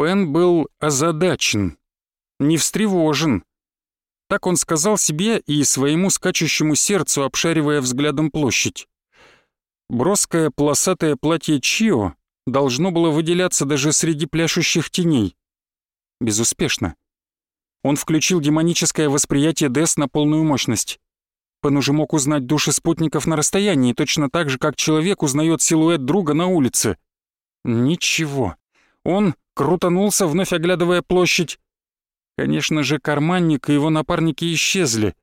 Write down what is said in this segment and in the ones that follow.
Пен был озадачен, не встревожен. Так он сказал себе и своему скачущему сердцу, обшаривая взглядом площадь. Броское полосатое платье Чио должно было выделяться даже среди пляшущих теней. Безуспешно. Он включил демоническое восприятие Дес на полную мощность. Пен уже мог узнать души спутников на расстоянии, точно так же, как человек узнает силуэт друга на улице. Ничего. Он крутанулся, вновь оглядывая площадь. Конечно же, карманник и его напарники исчезли.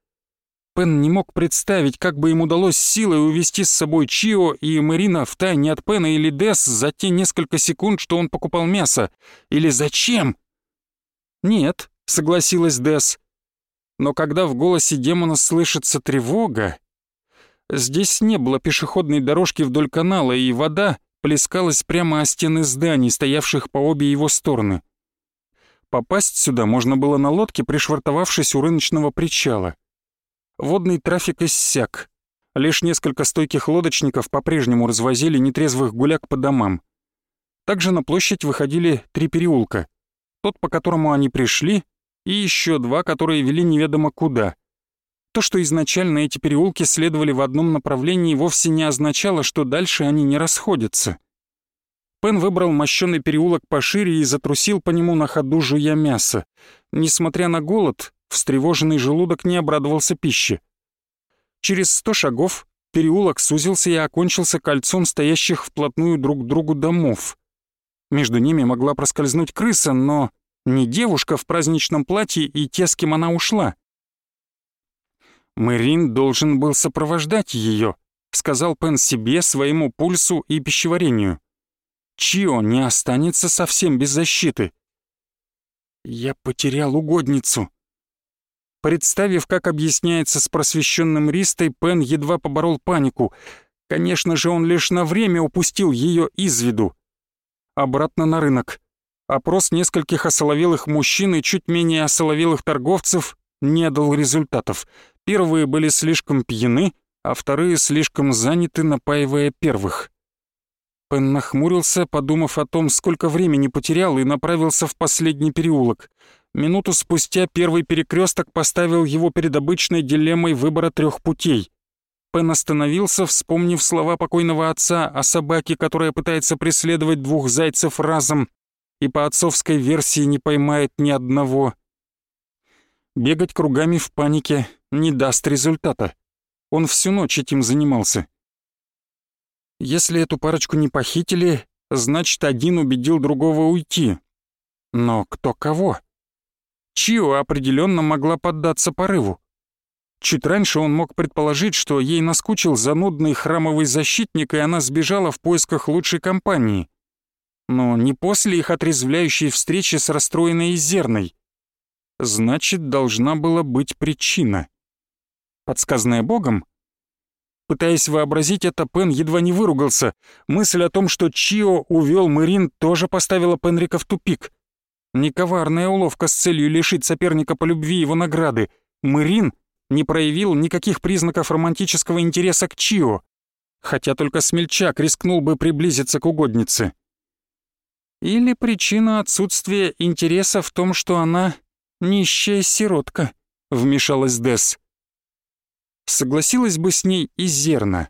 Пен не мог представить, как бы им удалось силой увести с собой Чио и Марина в тайне от Пена или Дес за те несколько секунд, что он покупал мясо. Или зачем? «Нет», — согласилась Дес. Но когда в голосе демона слышится тревога... Здесь не было пешеходной дорожки вдоль канала, и вода плескалась прямо о стены зданий, стоявших по обе его стороны. Попасть сюда можно было на лодке, пришвартовавшись у рыночного причала. Водный трафик иссяк. Лишь несколько стойких лодочников по-прежнему развозили нетрезвых гуляк по домам. Также на площадь выходили три переулка. Тот, по которому они пришли, и еще два, которые вели неведомо куда. То, что изначально эти переулки следовали в одном направлении, вовсе не означало, что дальше они не расходятся. Пен выбрал мощенный переулок пошире и затрусил по нему на ходу жуя мясо. Несмотря на голод, встревоженный желудок не обрадовался пище. Через сто шагов переулок сузился и окончился кольцом стоящих вплотную друг к другу домов. Между ними могла проскользнуть крыса, но не девушка в праздничном платье и те, с кем она ушла. Мэрин должен был сопровождать ее, сказал Пен себе, своему пульсу и пищеварению. Чио не останется совсем без защиты. Я потерял угодницу. Представив, как объясняется с просвещенным Ристой, Пен едва поборол панику. Конечно же, он лишь на время упустил ее из виду. Обратно на рынок. Опрос нескольких осоловелых мужчин и чуть менее осоловелых торговцев не дал результатов. Первые были слишком пьяны, а вторые слишком заняты, напаивая первых. Пен нахмурился, подумав о том, сколько времени потерял, и направился в последний переулок. Минуту спустя первый перекресток поставил его перед обычной дилеммой выбора трех путей. Пен остановился, вспомнив слова покойного отца о собаке, которая пытается преследовать двух зайцев разом, и по отцовской версии не поймает ни одного. Бегать кругами в панике не даст результата. Он всю ночь этим занимался. Если эту парочку не похитили, значит, один убедил другого уйти. Но кто кого? Чио определенно могла поддаться порыву. Чуть раньше он мог предположить, что ей наскучил занудный храмовый защитник, и она сбежала в поисках лучшей компании но не после их отрезвляющей встречи с расстроенной Зерной. Значит, должна была быть причина. Подсказанная Богом? Пытаясь вообразить это, Пен едва не выругался. Мысль о том, что Чио увел Мэрин, тоже поставила Пенрика в тупик. Не коварная уловка с целью лишить соперника по любви его награды. Мэрин не проявил никаких признаков романтического интереса к Чио, хотя только смельчак рискнул бы приблизиться к угоднице. Или причина отсутствия интереса в том, что она нищая сиротка, вмешалась Дес. Согласилась бы с ней и Зерна.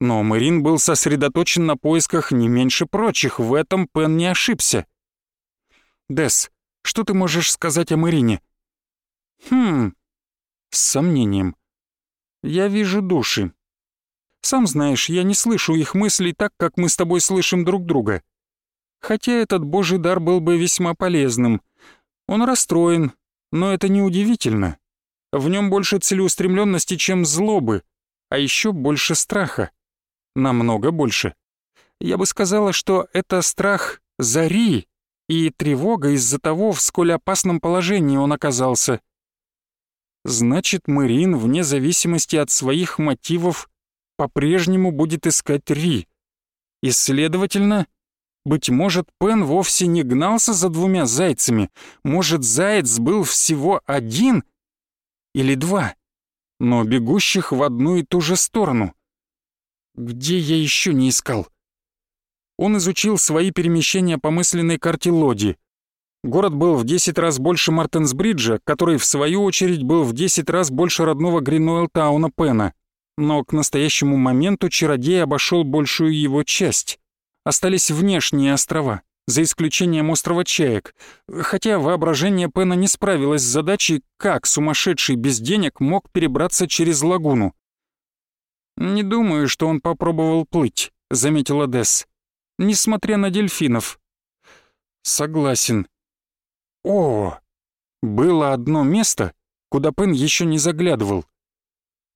Но Мэрин был сосредоточен на поисках не меньше прочих, в этом Пен не ошибся. «Дес, что ты можешь сказать о Мэрине?» «Хм...» С сомнением. «Я вижу души. Сам знаешь, я не слышу их мыслей так, как мы с тобой слышим друг друга. Хотя этот божий дар был бы весьма полезным. Он расстроен, но это неудивительно. В нем больше целеустремленности, чем злобы, а еще больше страха. Намного больше. Я бы сказала, что это страх Зари и тревога из-за того, в сколь опасном положении он оказался. Значит, Мэрин, вне зависимости от своих мотивов, по-прежнему будет искать Ри. И, следовательно, быть может, Пен вовсе не гнался за двумя зайцами. Может, заяц был всего один или два, но бегущих в одну и ту же сторону. Где я еще не искал? он изучил свои перемещения по мысленной карте Лоди. Город был в 10 раз больше Мартенсбриджа, который в свою очередь был в 10 раз больше родного Гринуэлл-тауна Пена. Но к настоящему моменту чародей обошел большую его часть. Остались внешние острова, за исключением острова Чаек, хотя воображение Пена не справилось с задачей, как сумасшедший без денег мог перебраться через лагуну. «Не думаю, что он попробовал плыть», — заметила Десс. «Несмотря на дельфинов». «Согласен». «О, было одно место, куда Пен еще не заглядывал.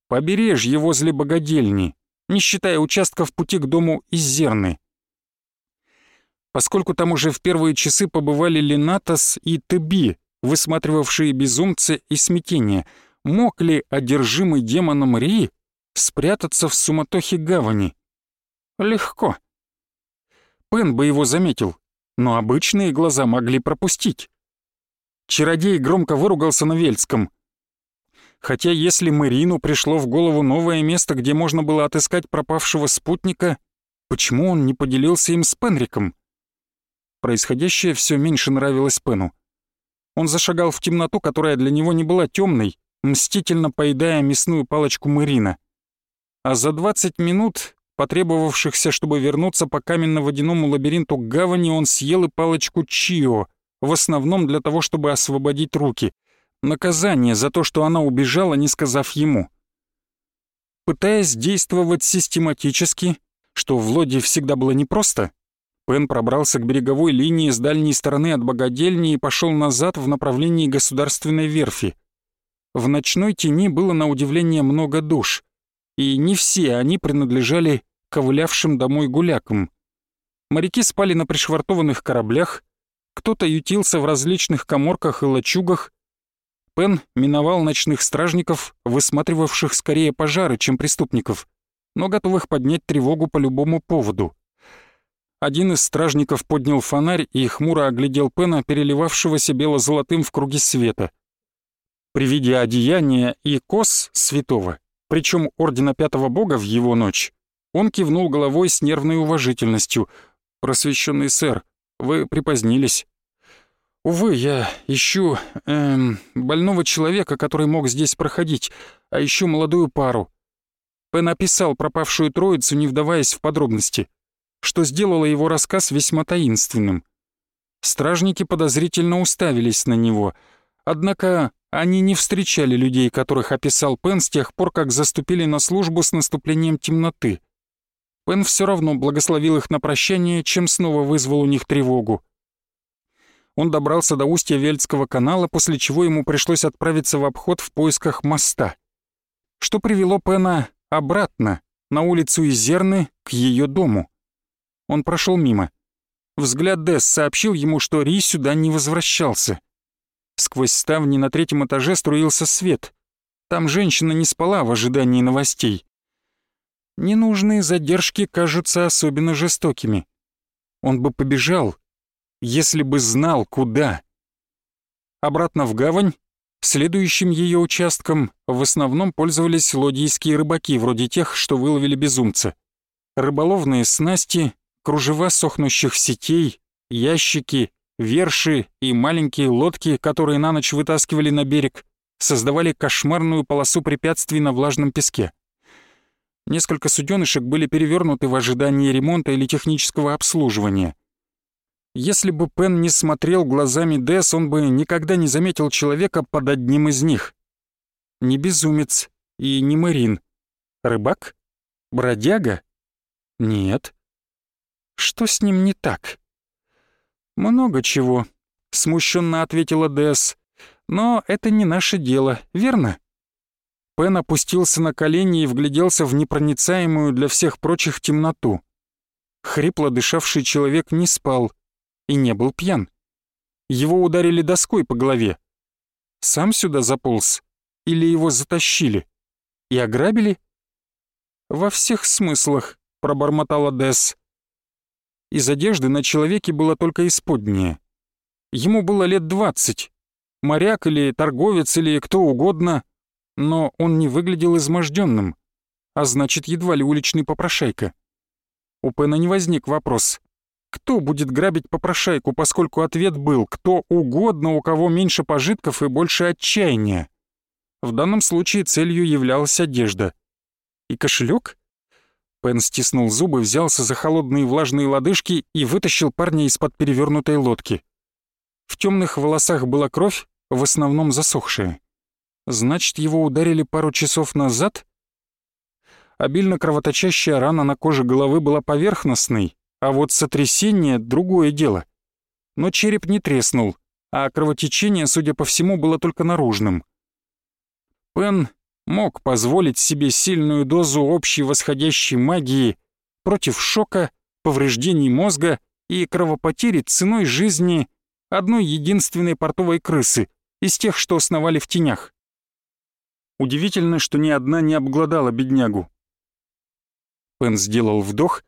Побережье возле богадельни, не считая участка в пути к дому из Зерны. Поскольку там уже в первые часы побывали Ленатос и Теби, высматривавшие безумцы и смятение, мог ли одержимый демоном Ри спрятаться в суматохе гавани? Легко. Пен бы его заметил, но обычные глаза могли пропустить. Чародей громко выругался на Вельском. Хотя если Марину пришло в голову новое место, где можно было отыскать пропавшего спутника, почему он не поделился им с Пенриком? Происходящее все меньше нравилось Пену. Он зашагал в темноту, которая для него не была темной, мстительно поедая мясную палочку Марина. А за 20 минут, потребовавшихся, чтобы вернуться по каменно-водяному лабиринту к гавани, он съел и палочку Чио, в основном для того, чтобы освободить руки. Наказание за то, что она убежала, не сказав ему. Пытаясь действовать систематически, что в Лоде всегда было непросто, Пен пробрался к береговой линии с дальней стороны от богадельни и пошел назад в направлении государственной верфи. В ночной тени было на удивление много душ, и не все они принадлежали ковылявшим домой гулякам. Моряки спали на пришвартованных кораблях, кто-то ютился в различных коморках и лачугах. Пен миновал ночных стражников, высматривавших скорее пожары, чем преступников, но готовых поднять тревогу по любому поводу. Один из стражников поднял фонарь и хмуро оглядел Пена, переливавшегося бело-золотым в круге света. При виде одеяния и кос святого, причем ордена Пятого Бога в его ночь, он кивнул головой с нервной уважительностью. «Просвещенный сэр, вы припозднились». «Увы, я ищу эм, больного человека, который мог здесь проходить, а ищу молодую пару». Пен описал пропавшую троицу, не вдаваясь в подробности, что сделало его рассказ весьма таинственным. Стражники подозрительно уставились на него, однако они не встречали людей, которых описал Пен с тех пор, как заступили на службу с наступлением темноты. Пен все равно благословил их на прощание, чем снова вызвал у них тревогу. Он добрался до устья Вельдского канала, после чего ему пришлось отправиться в обход в поисках моста. Что привело Пена обратно, на улицу Изерны, к ее дому. Он прошел мимо. Взгляд Десс сообщил ему, что Ри сюда не возвращался. Сквозь ставни на третьем этаже струился свет. Там женщина не спала в ожидании новостей. Ненужные задержки кажутся особенно жестокими. Он бы побежал, если бы знал, куда. Обратно в гавань, следующим ее участком, в основном пользовались лодийские рыбаки, вроде тех, что выловили безумца. Рыболовные снасти, кружева сохнущих сетей, ящики, верши и маленькие лодки, которые на ночь вытаскивали на берег, создавали кошмарную полосу препятствий на влажном песке. Несколько суденышек были перевернуты в ожидании ремонта или технического обслуживания. Если бы Пен не смотрел глазами Дэс, он бы никогда не заметил человека под одним из них. Не безумец и не Марин. Рыбак? Бродяга? Нет. Что с ним не так? Много чего, смущенно ответила Дэс. Но это не наше дело, верно? Пен опустился на колени и вгляделся в непроницаемую для всех прочих темноту. Хрипло дышавший человек не спал и не был пьян. Его ударили доской по голове. Сам сюда заполз или его затащили? И ограбили? Во всех смыслах, пробормотала Десс. Из одежды на человеке было только исподнее. Ему было лет двадцать. Моряк или торговец или кто угодно — но он не выглядел изможденным, а значит, едва ли уличный попрошайка. У Пена не возник вопрос, кто будет грабить попрошайку, поскольку ответ был «кто угодно, у кого меньше пожитков и больше отчаяния». В данном случае целью являлась одежда. И кошелек? Пен стиснул зубы, взялся за холодные влажные лодыжки и вытащил парня из-под перевернутой лодки. В темных волосах была кровь, в основном засохшая. Значит, его ударили пару часов назад? Обильно кровоточащая рана на коже головы была поверхностной, а вот сотрясение — другое дело. Но череп не треснул, а кровотечение, судя по всему, было только наружным. Пен мог позволить себе сильную дозу общей восходящей магии против шока, повреждений мозга и кровопотери ценой жизни одной единственной портовой крысы из тех, что сновали в тенях. Удивительно, что ни одна не обглодала беднягу. Пен сделал вдох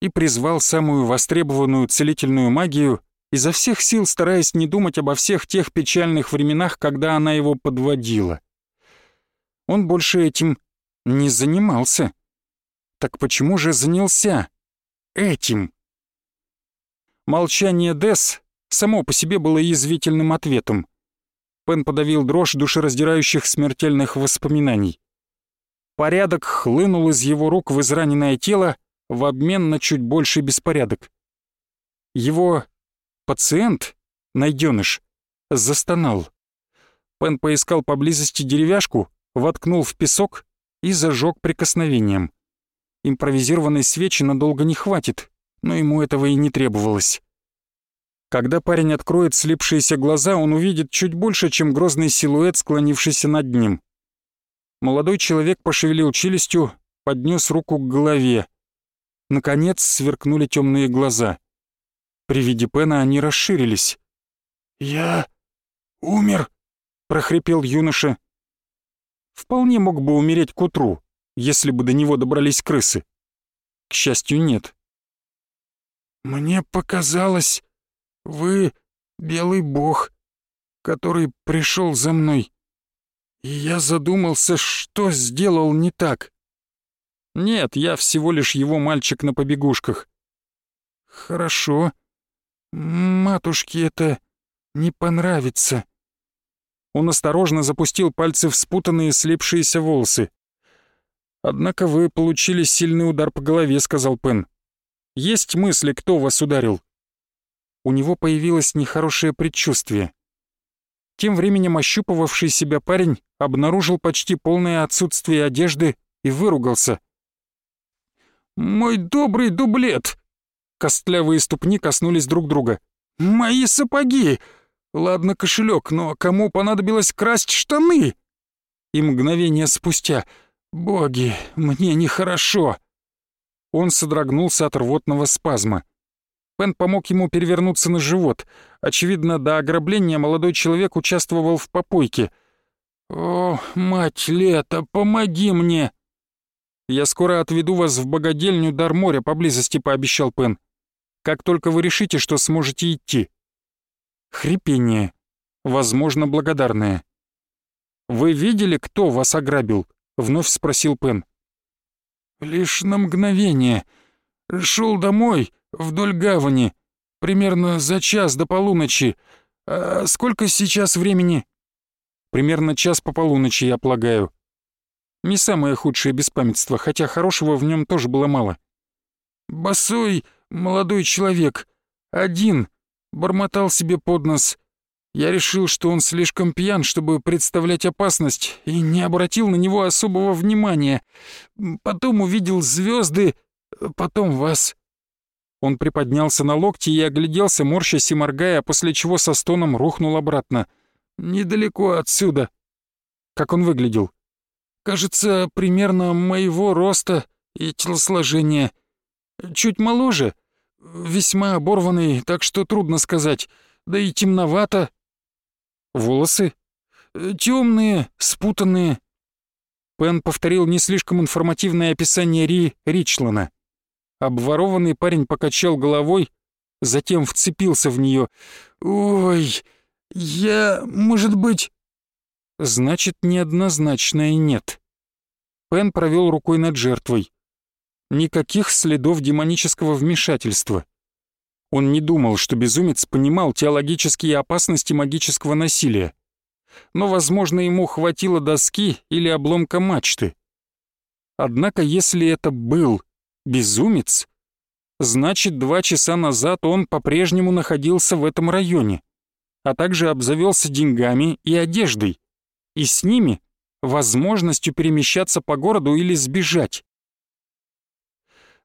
и призвал самую востребованную целительную магию, изо всех сил стараясь не думать обо всех тех печальных временах, когда она его подводила. Он больше этим не занимался. Так почему же занялся этим? Молчание Дес само по себе было язвительным ответом. Пен подавил дрожь душераздирающих смертельных воспоминаний. Порядок хлынул из его рук в израненное тело в обмен на чуть больший беспорядок. Его пациент, найденыш, застонал. Пен поискал поблизости деревяшку, воткнул в песок и зажег прикосновением. Импровизированной свечи надолго не хватит, но ему этого и не требовалось. Когда парень откроет слипшиеся глаза, он увидит чуть больше, чем грозный силуэт, склонившийся над ним. Молодой человек пошевелил челюстью, поднес руку к голове. Наконец сверкнули темные глаза. При виде Пена они расширились. «Я умер», — прохрипел юноша. Вполне мог бы умереть к утру, если бы до него добрались крысы. К счастью, нет. «Мне показалось, вы белый бог, который пришел за мной. И я задумался, что сделал не так. Нет, я всего лишь его мальчик на побегушках. Хорошо. Матушке это не понравится. Он осторожно запустил пальцы в спутанные слипшиеся волосы. «Однако вы получили сильный удар по голове», — сказал Пен. «Есть мысли, кто вас ударил?» у него появилось нехорошее предчувствие. Тем временем ощупывавший себя парень обнаружил почти полное отсутствие одежды и выругался. «Мой добрый дублет!» Костлявые ступни коснулись друг друга. «Мои сапоги! Ладно, кошелек, но кому понадобилось красть штаны?» И мгновение спустя «Боги, мне нехорошо!» Он содрогнулся от рвотного спазма. Пен помог ему перевернуться на живот. Очевидно, до ограбления молодой человек участвовал в попойке. «О, мать лета, помоги мне!» «Я скоро отведу вас в богадельню дар моря поблизости», — пообещал Пен. «Как только вы решите, что сможете идти». Хрипение. Возможно, благодарное. «Вы видели, кто вас ограбил?» — вновь спросил Пен. «Лишь на мгновение. Шел домой, вдоль гавани, примерно за час до полуночи. А сколько сейчас времени?» «Примерно час по полуночи, я полагаю». Не самое худшее беспамятство, хотя хорошего в нем тоже было мало. «Босой молодой человек, один, бормотал себе под нос. Я решил, что он слишком пьян, чтобы представлять опасность, и не обратил на него особого внимания. Потом увидел звезды, потом вас. Он приподнялся на локти и огляделся, морщась и моргая, после чего со стоном рухнул обратно. «Недалеко отсюда». Как он выглядел? «Кажется, примерно моего роста и телосложения. Чуть моложе, весьма оборванный, так что трудно сказать, да и темновато. Волосы? Темные, спутанные». Пен повторил не слишком информативное описание Ри Ричлана. Обворованный парень покачал головой, затем вцепился в нее. «Ой, я, может быть...» Значит, неоднозначное «нет». Пен провел рукой над жертвой. Никаких следов демонического вмешательства. Он не думал, что безумец понимал теологические опасности магического насилия. Но, возможно, ему хватило доски или обломка мачты. Однако, если это был безумец, значит, два часа назад он по-прежнему находился в этом районе, а также обзавелся деньгами и одеждой, и с ними возможностью перемещаться по городу или сбежать.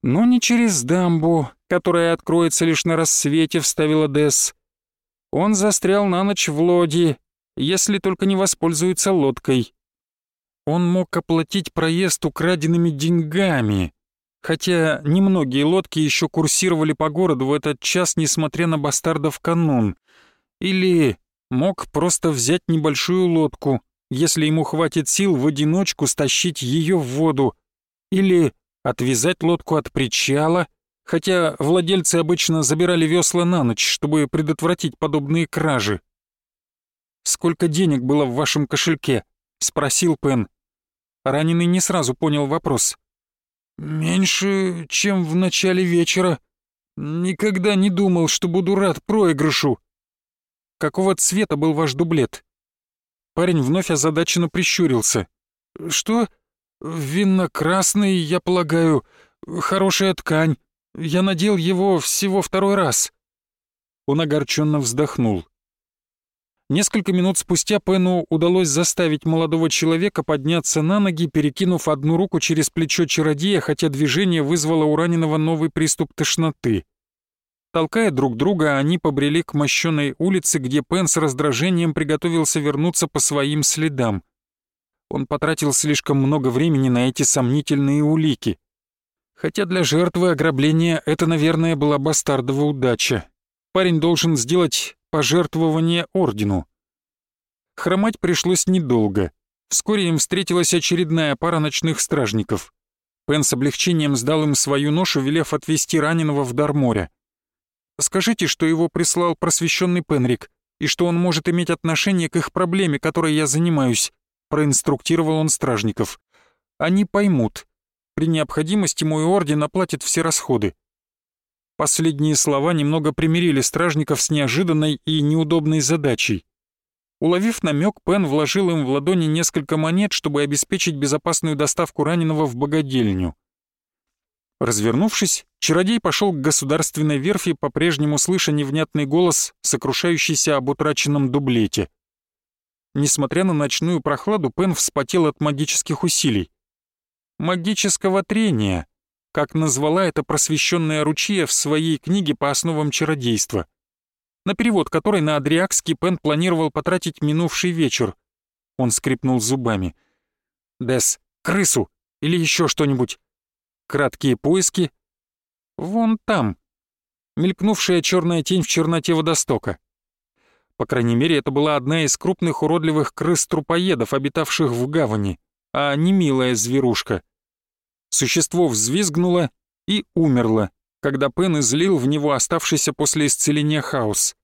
Но не через дамбу, которая откроется лишь на рассвете, вставила Десс. Он застрял на ночь в лоди, если только не воспользуется лодкой. Он мог оплатить проезд украденными деньгами, хотя немногие лодки еще курсировали по городу в этот час, несмотря на бастардов канун. Или мог просто взять небольшую лодку, если ему хватит сил в одиночку стащить ее в воду, или отвязать лодку от причала, хотя владельцы обычно забирали весла на ночь, чтобы предотвратить подобные кражи. «Сколько денег было в вашем кошельке?» — спросил Пен. Раненый не сразу понял вопрос. «Меньше, чем в начале вечера. Никогда не думал, что буду рад проигрышу». «Какого цвета был ваш дублет?» Парень вновь озадаченно прищурился. «Что? Винно-красный, я полагаю. Хорошая ткань. Я надел его всего второй раз». Он огорченно вздохнул. Несколько минут спустя Пену удалось заставить молодого человека подняться на ноги, перекинув одну руку через плечо чародея, хотя движение вызвало у раненого новый приступ тошноты. Толкая друг друга, они побрели к мощенной улице, где Пен с раздражением приготовился вернуться по своим следам. Он потратил слишком много времени на эти сомнительные улики. Хотя для жертвы ограбления это, наверное, была бастардова удача. Парень должен сделать пожертвование ордену. Хромать пришлось недолго. Вскоре им встретилась очередная пара ночных стражников. Пен с облегчением сдал им свою ношу, велев отвезти раненого в дар моря. «Скажите, что его прислал просвещенный Пенрик, и что он может иметь отношение к их проблеме, которой я занимаюсь», проинструктировал он стражников. «Они поймут. При необходимости мой орден оплатит все расходы. Последние слова немного примирили стражников с неожиданной и неудобной задачей. Уловив намек, Пен вложил им в ладони несколько монет, чтобы обеспечить безопасную доставку раненого в богадельню. Развернувшись, чародей пошел к государственной верфи, по-прежнему слыша невнятный голос, сокрушающийся об утраченном дублете. Несмотря на ночную прохладу, Пен вспотел от магических усилий. Магического трения — как назвала это просвещенная Ручья в своей книге по основам чародейства, на перевод которой на Адриакский Пен планировал потратить минувший вечер. Он скрипнул зубами. «Дес, крысу или еще что-нибудь?» Краткие поиски. «Вон там», мелькнувшая черная тень в черноте водостока. По крайней мере, это была одна из крупных уродливых крыс-трупоедов, обитавших в гавани, а не милая зверушка — Существо взвизгнуло и умерло, когда Пен излил в него оставшийся после исцеления хаос.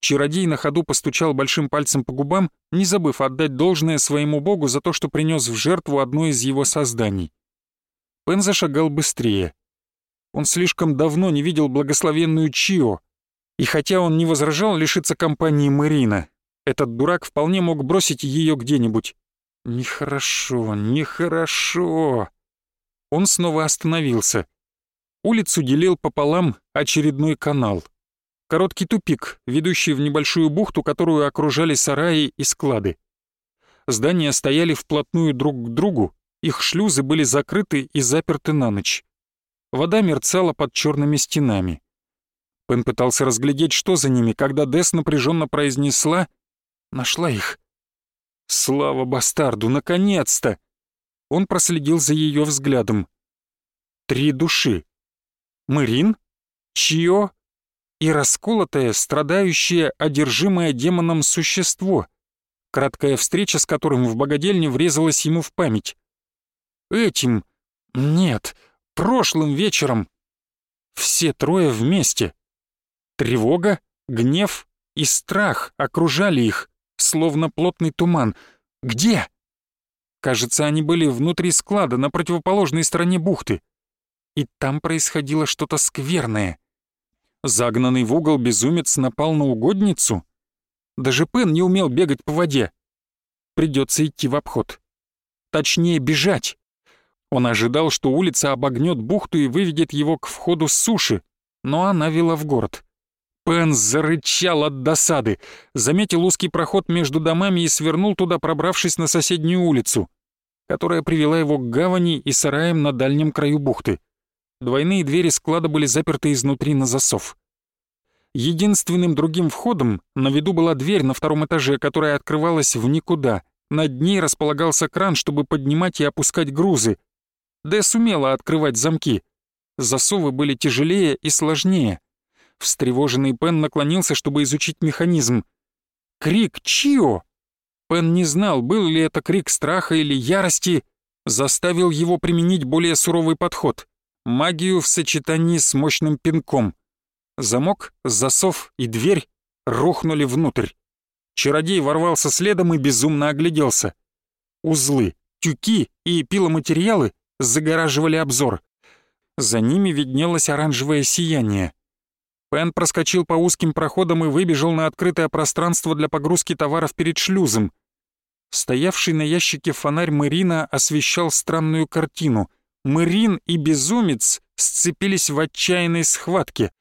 Чародей на ходу постучал большим пальцем по губам, не забыв отдать должное своему богу за то, что принес в жертву одно из его созданий. Пен зашагал быстрее. Он слишком давно не видел благословенную Чио, и хотя он не возражал лишиться компании Марина, этот дурак вполне мог бросить ее где-нибудь. Нехорошо, нехорошо. Он снова остановился. Улицу делил пополам очередной канал. Короткий тупик, ведущий в небольшую бухту, которую окружали сараи и склады. Здания стояли вплотную друг к другу, их шлюзы были закрыты и заперты на ночь. Вода мерцала под черными стенами. Пен пытался разглядеть, что за ними, когда Дес напряженно произнесла «Нашла их». «Слава бастарду, наконец-то!» Он проследил за ее взглядом. Три души. Мэрин, Чио и расколотое, страдающее, одержимое демоном существо, краткая встреча с которым в богадельне врезалась ему в память. Этим, нет, прошлым вечером. Все трое вместе. Тревога, гнев и страх окружали их, словно плотный туман. Где? Кажется, они были внутри склада на противоположной стороне бухты. И там происходило что-то скверное. Загнанный в угол безумец напал на угодницу? Даже Пен не умел бегать по воде. Придется идти в обход. Точнее, бежать. Он ожидал, что улица обогнет бухту и выведет его к входу с суши, но она вела в город. Пен зарычал от досады, заметил узкий проход между домами и свернул туда, пробравшись на соседнюю улицу, которая привела его к гавани и сараям на дальнем краю бухты. Двойные двери склада были заперты изнутри на засов. Единственным другим входом на виду была дверь на втором этаже, которая открывалась в никуда. Над ней располагался кран, чтобы поднимать и опускать грузы. Дэ сумела открывать замки. Засовы были тяжелее и сложнее. Встревоженный Пен наклонился, чтобы изучить механизм. Крик «Чио!» Пен не знал, был ли это крик страха или ярости, заставил его применить более суровый подход — магию в сочетании с мощным пинком. Замок, засов и дверь рухнули внутрь. Чародей ворвался следом и безумно огляделся. Узлы, тюки и пиломатериалы загораживали обзор. За ними виднелось оранжевое сияние. Пен проскочил по узким проходам и выбежал на открытое пространство для погрузки товаров перед шлюзом. Стоявший на ящике фонарь Марина освещал странную картину. Марин и безумец сцепились в отчаянной схватке.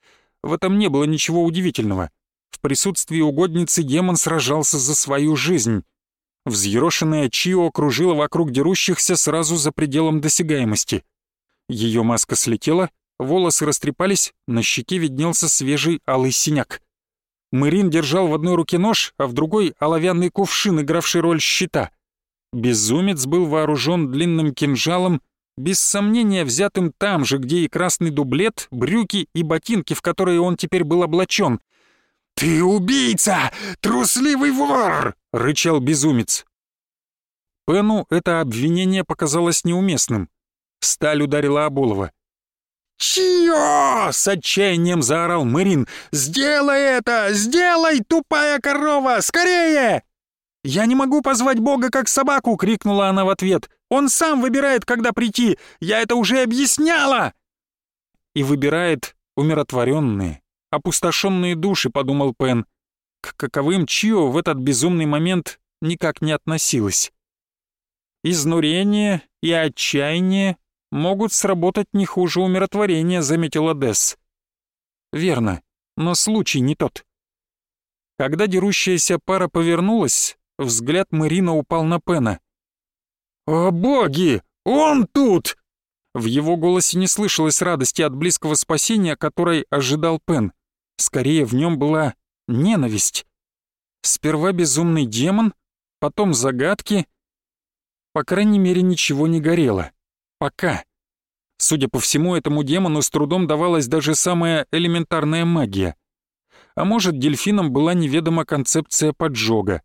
В этом не было ничего удивительного. В присутствии угодницы демон сражался за свою жизнь. Взъерошенная Чио кружила вокруг дерущихся сразу за пределом досягаемости. Ее маска слетела, волосы растрепались, на щеке виднелся свежий алый синяк. Мэрин держал в одной руке нож, а в другой — оловянный кувшин, игравший роль щита. Безумец был вооружен длинным кинжалом, без сомнения взятым там же, где и красный дублет, брюки и ботинки, в которые он теперь был облачен. «Ты убийца! Трусливый вор!» — рычал безумец. Пену это обвинение показалось неуместным. Сталь ударила Аболова. «Чьё?» — с отчаянием заорал Мэрин. «Сделай это! Сделай, тупая корова! Скорее!» «Я не могу позвать Бога как собаку!» — крикнула она в ответ. «Он сам выбирает, когда прийти! Я это уже объясняла!» И выбирает умиротворенные, опустошенные души, подумал Пен. К каковым Чио в этот безумный момент никак не относилась. Изнурение и отчаяние могут сработать не хуже умиротворения», — заметила Десс. «Верно, но случай не тот». Когда дерущаяся пара повернулась, взгляд Марина упал на Пена. «О боги! Он тут!» В его голосе не слышалось радости от близкого спасения, которой ожидал Пен. Скорее, в нем была ненависть. Сперва безумный демон, потом загадки. По крайней мере, ничего не горело. Пока. Судя по всему, этому демону с трудом давалась даже самая элементарная магия. А может, дельфинам была неведома концепция поджога.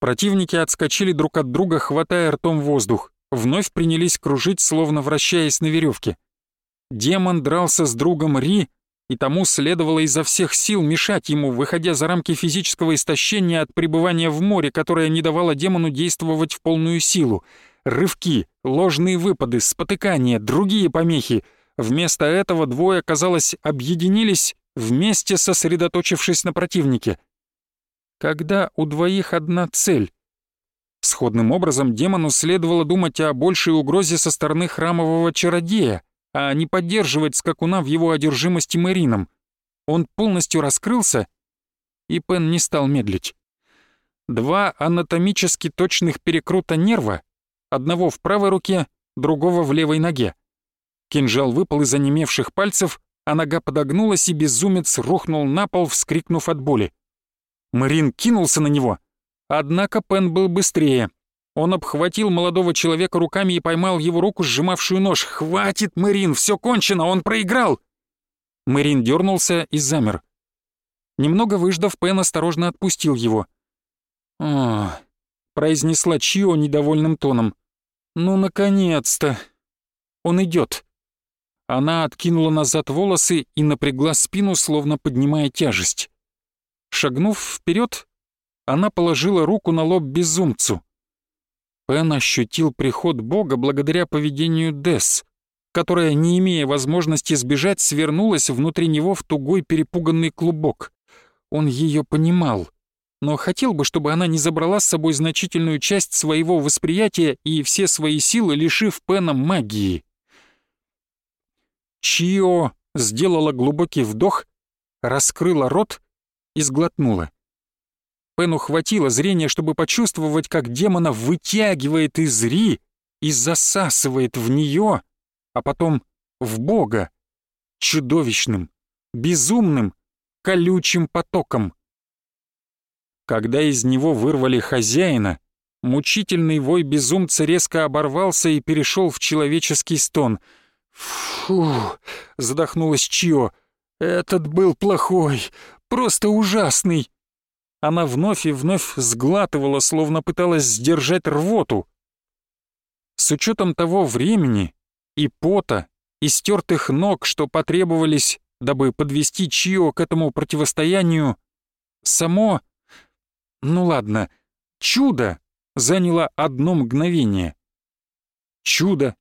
Противники отскочили друг от друга, хватая ртом воздух, вновь принялись кружить, словно вращаясь на веревке. Демон дрался с другом Ри, и тому следовало изо всех сил мешать ему, выходя за рамки физического истощения от пребывания в море, которое не давало демону действовать в полную силу — рывки, ложные выпады, спотыкания, другие помехи. Вместо этого двое, казалось, объединились, вместе сосредоточившись на противнике. Когда у двоих одна цель? Сходным образом демону следовало думать о большей угрозе со стороны храмового чародея, а не поддерживать скакуна в его одержимости Мэрином. Он полностью раскрылся, и Пен не стал медлить. Два анатомически точных перекрута нерва одного в правой руке, другого в левой ноге. Кинжал выпал из онемевших пальцев, а нога подогнулась, и безумец рухнул на пол, вскрикнув от боли. Марин кинулся на него, однако Пен был быстрее. Он обхватил молодого человека руками и поймал его руку, сжимавшую нож. «Хватит, Марин, все кончено, он проиграл!» Марин дернулся и замер. Немного выждав, Пен осторожно отпустил его. «О, произнесла Чио недовольным тоном. «Ну, наконец-то! Он идет. Она откинула назад волосы и напрягла спину, словно поднимая тяжесть. Шагнув вперед, она положила руку на лоб безумцу. Пен ощутил приход Бога благодаря поведению Десс. которая, не имея возможности сбежать, свернулась внутри него в тугой перепуганный клубок. Он ее понимал, но хотел бы, чтобы она не забрала с собой значительную часть своего восприятия и все свои силы, лишив Пена магии. Чио сделала глубокий вдох, раскрыла рот и сглотнула. Пену хватило зрения, чтобы почувствовать, как демона вытягивает из Ри и засасывает в нее, а потом в Бога, чудовищным, безумным, колючим потоком. Когда из него вырвали хозяина, мучительный вой безумца резко оборвался и перешел в человеческий стон. «Фу!» — задохнулась Чио. «Этот был плохой, просто ужасный!» Она вновь и вновь сглатывала, словно пыталась сдержать рвоту. С учетом того времени и пота, и стертых ног, что потребовались, дабы подвести Чио к этому противостоянию, само, ну ладно, чудо заняло одно мгновение. Чудо,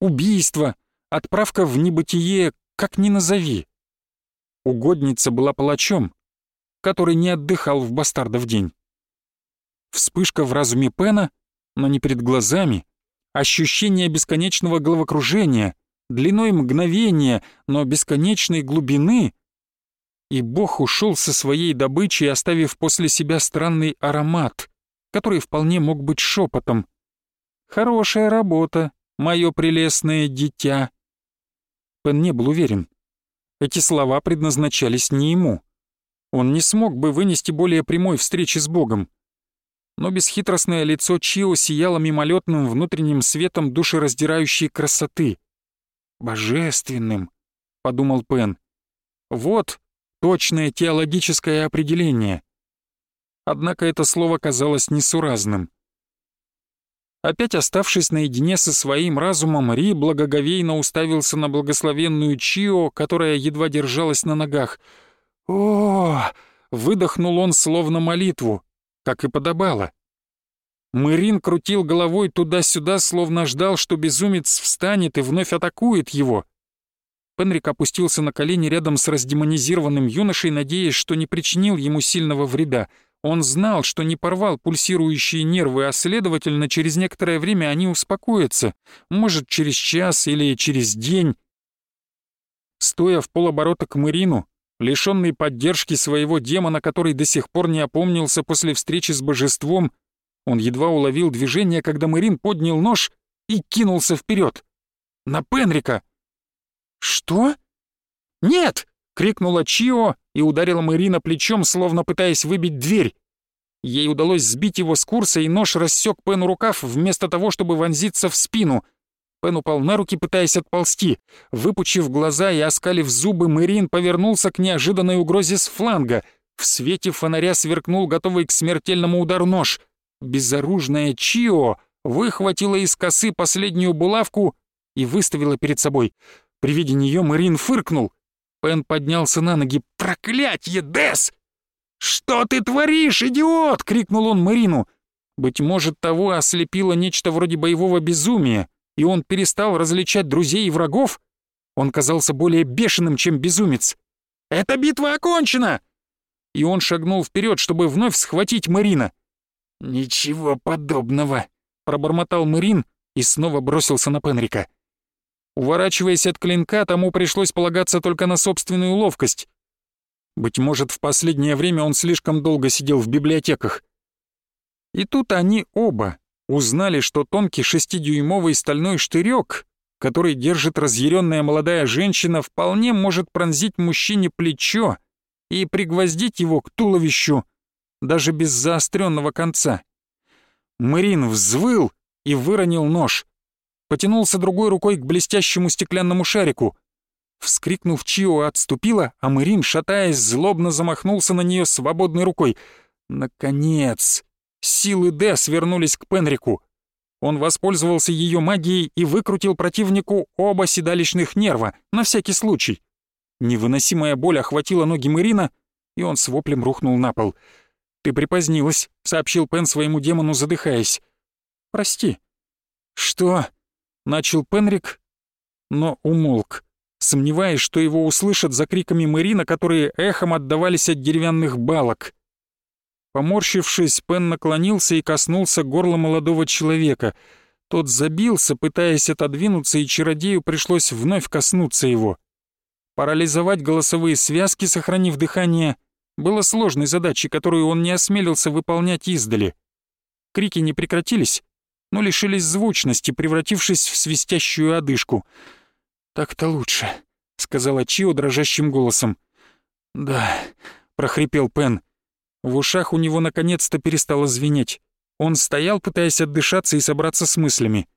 убийство, отправка в небытие, как ни назови. Угодница была палачом, который не отдыхал в бастардов день. Вспышка в разуме Пена, но не перед глазами, ощущение бесконечного головокружения, длиной мгновения, но бесконечной глубины, и Бог ушел со своей добычей, оставив после себя странный аромат, который вполне мог быть шепотом. «Хорошая работа, мое прелестное дитя». Пен не был уверен. Эти слова предназначались не ему. Он не смог бы вынести более прямой встречи с Богом но бесхитростное лицо Чио сияло мимолетным внутренним светом душераздирающей красоты. «Божественным», — подумал Пен. «Вот точное теологическое определение». Однако это слово казалось несуразным. Опять оставшись наедине со своим разумом, Ри благоговейно уставился на благословенную Чио, которая едва держалась на ногах. «О!» — выдохнул он словно молитву как и подобало. Мэрин крутил головой туда-сюда, словно ждал, что безумец встанет и вновь атакует его. Пенрик опустился на колени рядом с раздемонизированным юношей, надеясь, что не причинил ему сильного вреда. Он знал, что не порвал пульсирующие нервы, а следовательно, через некоторое время они успокоятся. Может, через час или через день. Стоя в полоборота к Мэрину, лишённый поддержки своего демона, который до сих пор не опомнился после встречи с божеством, он едва уловил движение, когда Мэрин поднял нож и кинулся вперед. На Пенрика! «Что?» «Нет!» — крикнула Чио и ударила Мэрина плечом, словно пытаясь выбить дверь. Ей удалось сбить его с курса, и нож рассек Пену рукав вместо того, чтобы вонзиться в спину. Пен упал на руки, пытаясь отползти. Выпучив глаза и оскалив зубы, Мэрин повернулся к неожиданной угрозе с фланга. В свете фонаря сверкнул готовый к смертельному удару нож. Безоружная Чио выхватила из косы последнюю булавку и выставила перед собой. При виде нее Мэрин фыркнул. Пен поднялся на ноги. «Проклятье, Дес!» «Что ты творишь, идиот?» — крикнул он Мэрину. Быть может, того ослепило нечто вроде боевого безумия и он перестал различать друзей и врагов, он казался более бешеным, чем безумец. «Эта битва окончена!» И он шагнул вперед, чтобы вновь схватить Марина. «Ничего подобного», — пробормотал Марин и снова бросился на Пенрика. Уворачиваясь от клинка, тому пришлось полагаться только на собственную ловкость. Быть может, в последнее время он слишком долго сидел в библиотеках. И тут они оба, узнали, что тонкий шестидюймовый стальной штырек, который держит разъяренная молодая женщина, вполне может пронзить мужчине плечо и пригвоздить его к туловищу, даже без заостренного конца. Марин взвыл и выронил нож. Потянулся другой рукой к блестящему стеклянному шарику. Вскрикнув, Чио отступила, а Марин, шатаясь, злобно замахнулся на нее свободной рукой. Наконец! Силы Д свернулись к Пенрику. Он воспользовался ее магией и выкрутил противнику оба седалищных нерва, на всякий случай. Невыносимая боль охватила ноги Мэрина, и он с воплем рухнул на пол. «Ты припозднилась», — сообщил Пен своему демону, задыхаясь. «Прости». «Что?» — начал Пенрик, но умолк, сомневаясь, что его услышат за криками Мэрина, которые эхом отдавались от деревянных балок. Поморщившись, Пен наклонился и коснулся горла молодого человека. Тот забился, пытаясь отодвинуться, и чародею пришлось вновь коснуться его. Парализовать голосовые связки, сохранив дыхание, было сложной задачей, которую он не осмелился выполнять издали. Крики не прекратились, но лишились звучности, превратившись в свистящую одышку. «Так-то лучше», — сказала Чио дрожащим голосом. «Да», — прохрипел Пен. В ушах у него наконец-то перестало звенеть. Он стоял, пытаясь отдышаться и собраться с мыслями.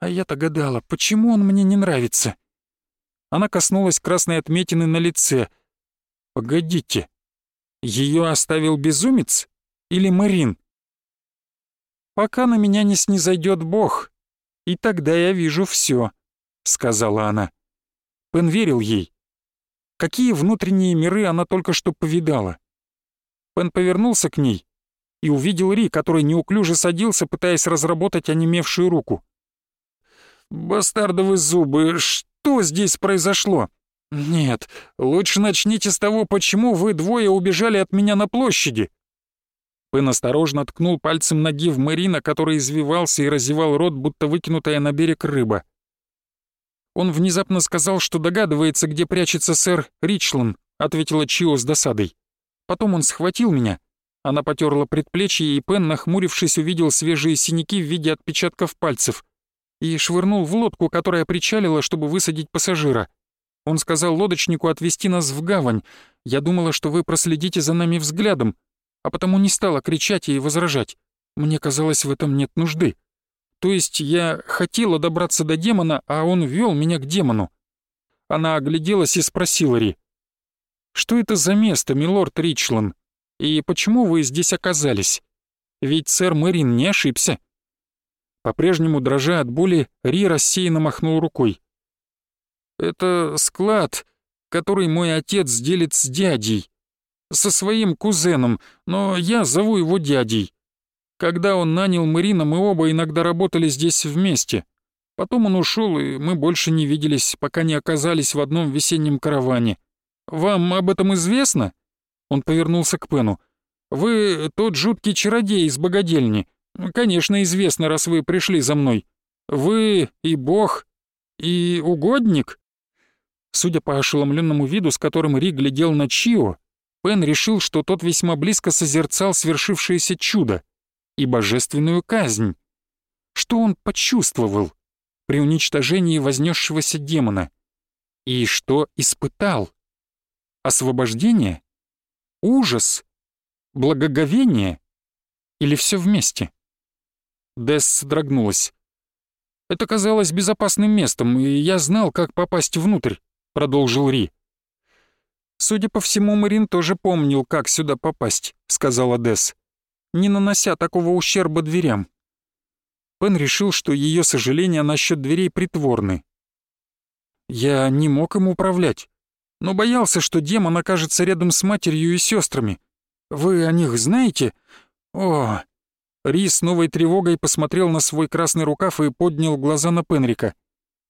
А я-то гадала, почему он мне не нравится? Она коснулась красной отметины на лице. «Погодите, ее оставил безумец или Марин?» «Пока на меня не снизойдет Бог, и тогда я вижу все, сказала она. Пен верил ей. Какие внутренние миры она только что повидала. Пен повернулся к ней и увидел Ри, который неуклюже садился, пытаясь разработать онемевшую руку. «Бастардовы зубы, что здесь произошло?» «Нет, лучше начните с того, почему вы двое убежали от меня на площади». Пен осторожно ткнул пальцем ноги в Марина, который извивался и разевал рот, будто выкинутая на берег рыба. Он внезапно сказал, что догадывается, где прячется сэр Ричлан, ответила Чио с досадой. Потом он схватил меня. Она потерла предплечье, и Пен, нахмурившись, увидел свежие синяки в виде отпечатков пальцев и швырнул в лодку, которая причалила, чтобы высадить пассажира. Он сказал лодочнику отвезти нас в гавань. Я думала, что вы проследите за нами взглядом, а потому не стала кричать и возражать. Мне казалось, в этом нет нужды. То есть я хотела добраться до демона, а он вел меня к демону. Она огляделась и спросила Ри. «Что это за место, милорд Ричлан? И почему вы здесь оказались? Ведь сэр Мэрин не ошибся». По-прежнему, дрожа от боли, Ри рассеянно махнул рукой. «Это склад, который мой отец делит с дядей. Со своим кузеном, но я зову его дядей. Когда он нанял Марина, мы оба иногда работали здесь вместе. Потом он ушел, и мы больше не виделись, пока не оказались в одном весеннем караване. Вам об этом известно?» Он повернулся к Пену. «Вы тот жуткий чародей из богадельни. Конечно, известно, раз вы пришли за мной. Вы и бог, и угодник?» Судя по ошеломленному виду, с которым Ри глядел на Чио, Пен решил, что тот весьма близко созерцал свершившееся чудо и божественную казнь. Что он почувствовал при уничтожении вознесшегося демона? И что испытал? Освобождение? Ужас? Благоговение? Или все вместе? Десс содрогнулась. «Это казалось безопасным местом, и я знал, как попасть внутрь», — продолжил Ри. «Судя по всему, Марин тоже помнил, как сюда попасть», — сказала Десс, не нанося такого ущерба дверям. Пен решил, что ее сожаления насчет дверей притворны. «Я не мог им управлять но боялся, что демон окажется рядом с матерью и сестрами. Вы о них знаете? О!» Ри с новой тревогой посмотрел на свой красный рукав и поднял глаза на Пенрика.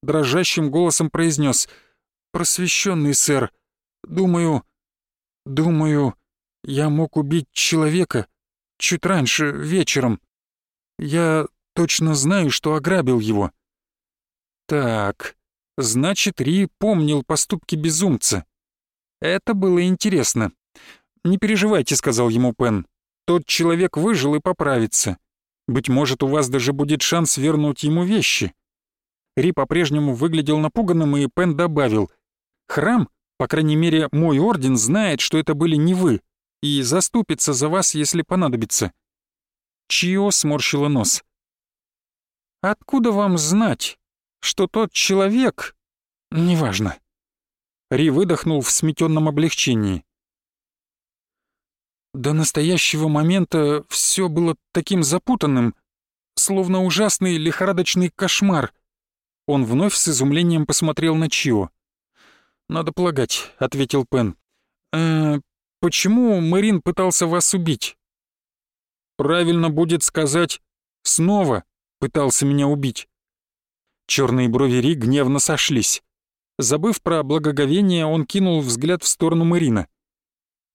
Дрожащим голосом произнес: «Просвещенный сэр, думаю... думаю, я мог убить человека чуть раньше, вечером. Я точно знаю, что ограбил его». «Так, Значит, Ри помнил поступки безумца. Это было интересно. «Не переживайте», — сказал ему Пен. «Тот человек выжил и поправится. Быть может, у вас даже будет шанс вернуть ему вещи». Ри по-прежнему выглядел напуганным, и Пен добавил. «Храм, по крайней мере, мой орден знает, что это были не вы, и заступится за вас, если понадобится». Чио сморщила нос. «Откуда вам знать?» что тот человек... Неважно. Ри выдохнул в сметенном облегчении. До настоящего момента все было таким запутанным, словно ужасный лихорадочный кошмар. Он вновь с изумлением посмотрел на Чио. «Надо полагать», — ответил Пен. «Э, «Почему Мэрин пытался вас убить?» «Правильно будет сказать, снова пытался меня убить. Черные брови Ри гневно сошлись. Забыв про благоговение, он кинул взгляд в сторону Марина.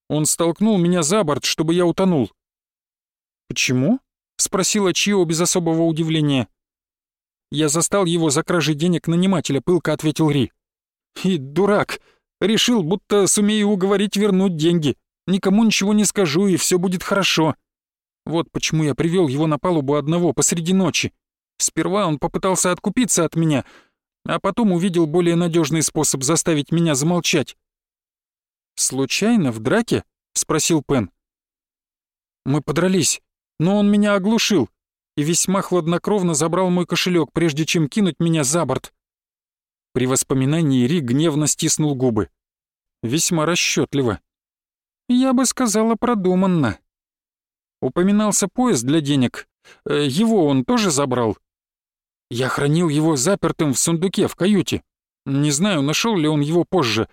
Он столкнул меня за борт, чтобы я утонул. «Почему?» — спросила Чио без особого удивления. «Я застал его за кражей денег нанимателя», — пылко ответил Ри. «И дурак! Решил, будто сумею уговорить вернуть деньги. Никому ничего не скажу, и все будет хорошо. Вот почему я привел его на палубу одного посреди ночи. Сперва он попытался откупиться от меня, а потом увидел более надежный способ заставить меня замолчать. «Случайно, в драке?» — спросил Пен. «Мы подрались, но он меня оглушил и весьма хладнокровно забрал мой кошелек, прежде чем кинуть меня за борт». При воспоминании Ри гневно стиснул губы. Весьма расчетливо. Я бы сказала, продуманно. Упоминался поезд для денег. Э, его он тоже забрал? Я хранил его запертым в сундуке в каюте. Не знаю, нашел ли он его позже.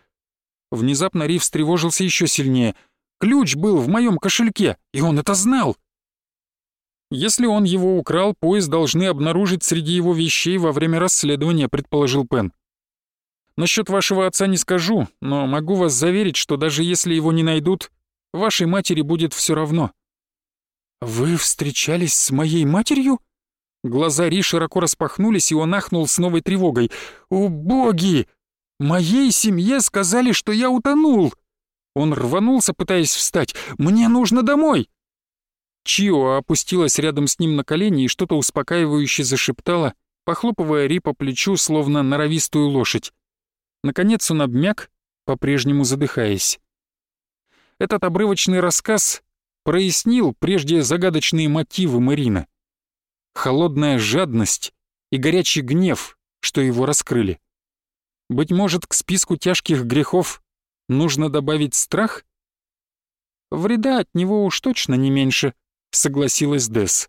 Внезапно Ри встревожился еще сильнее. Ключ был в моем кошельке, и он это знал. Если он его украл, поезд должны обнаружить среди его вещей во время расследования, предположил Пен. Насчет вашего отца не скажу, но могу вас заверить, что даже если его не найдут, вашей матери будет все равно. Вы встречались с моей матерью? Глаза Ри широко распахнулись, и он ахнул с новой тревогой. «О, боги! Моей семье сказали, что я утонул!» Он рванулся, пытаясь встать. «Мне нужно домой!» Чио опустилась рядом с ним на колени и что-то успокаивающе зашептала, похлопывая Ри по плечу, словно норовистую лошадь. Наконец он обмяк, по-прежнему задыхаясь. Этот обрывочный рассказ прояснил прежде загадочные мотивы Марина холодная жадность и горячий гнев, что его раскрыли. Быть может, к списку тяжких грехов нужно добавить страх? Вреда от него уж точно не меньше, согласилась Десс.